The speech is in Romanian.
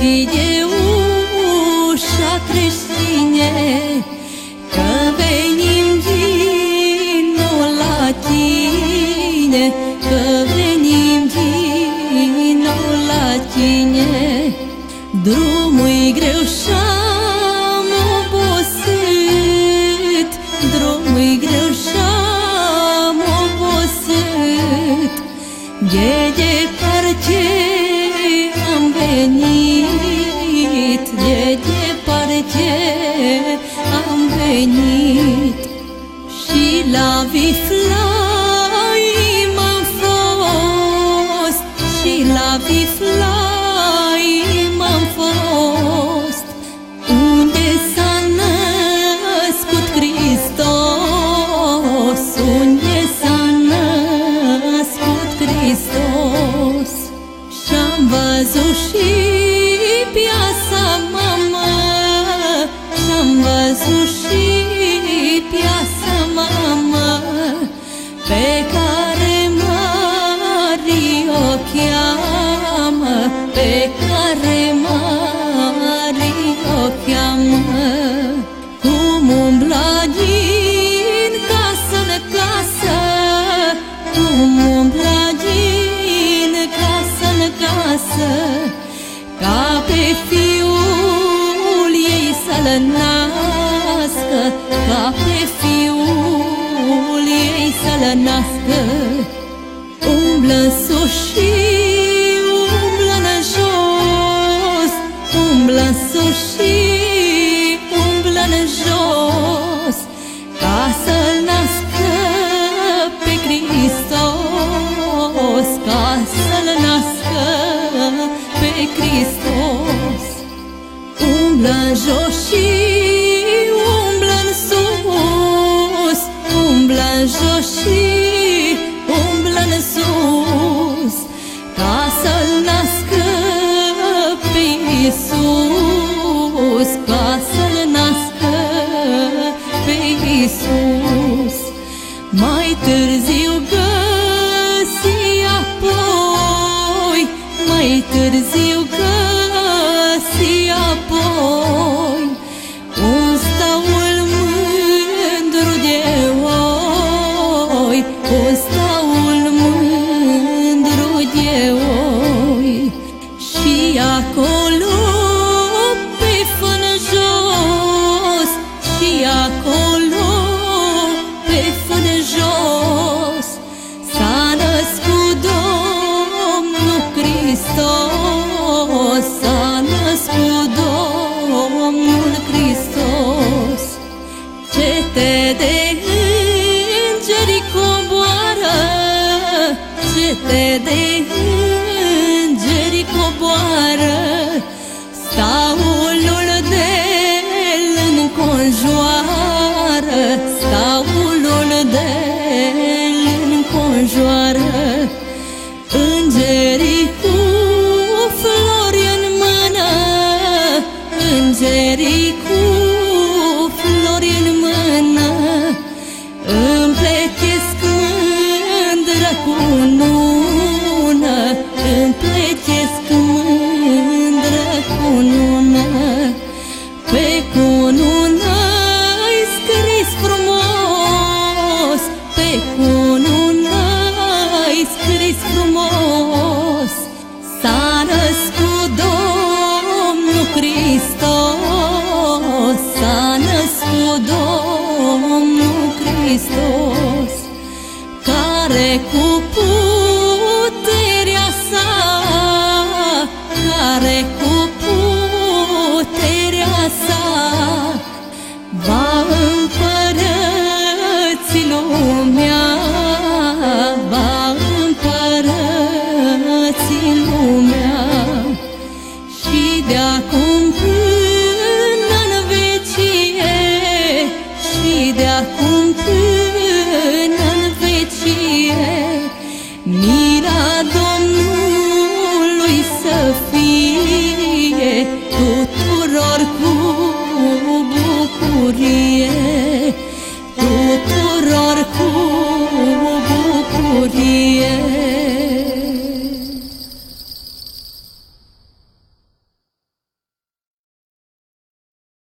deschide ușa creștine, Că venim din nou la tine, Că venim din nou la tine. Drumul-i greu și-am obosit, Drumul-i greu și-am obosit, De departe am venit, piața mamă, Și-am văzut și piața mamă, Pe care Mari o cheamă, Pe care Mari o cheamă. Cum umbla din casă în casă, Cum umbla Ca pe fiul ei să-l nască, Ca pe fiul ei să-l nască. Umblă în Umblă în jos și umblă în sus, Umblă în jos și umblă în sus, Ca să-L nască pe Iisus, Ca să-L nască pe Iisus. Mai târziu găsi apoi, mai târziu cete de îngeri coboară, Staulul de înconjoară, Staulul de înconjoară, Îngerii cu flori în mână, Îngerii cu Pe cunună-i scris frumos, S-a născut Domnul Hristos, S-a născut Domnul Hristos, Care cu puterea sa, Care cu puterea sa, Va împărăți lumea,